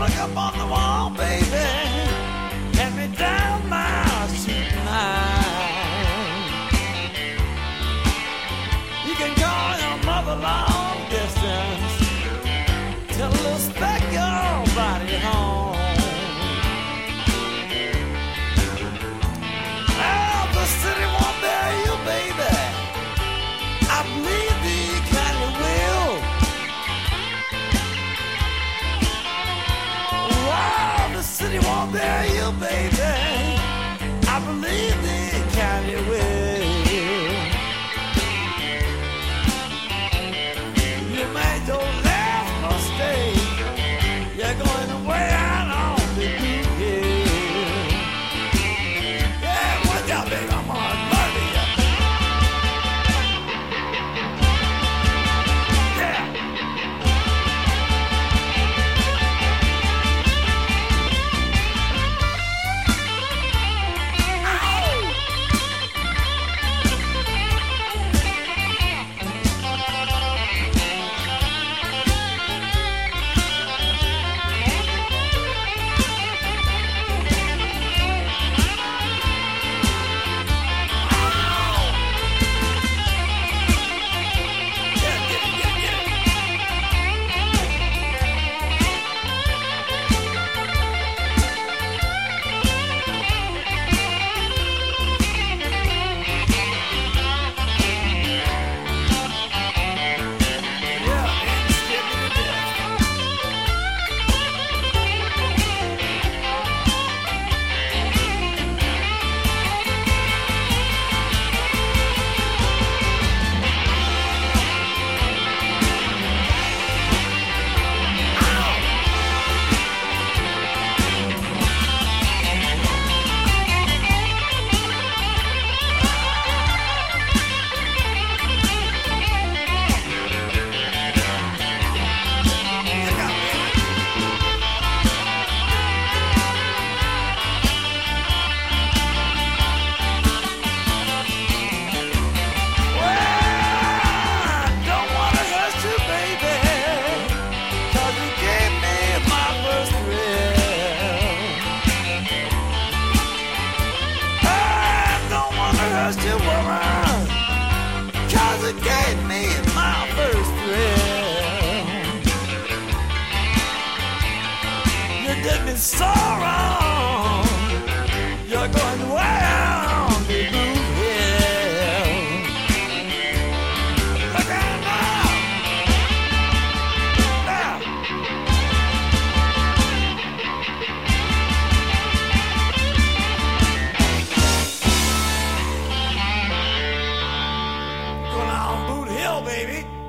look up on the wall, baby. You, baby. I believe the county will. Gave me my first thrill. You did me so right. baby.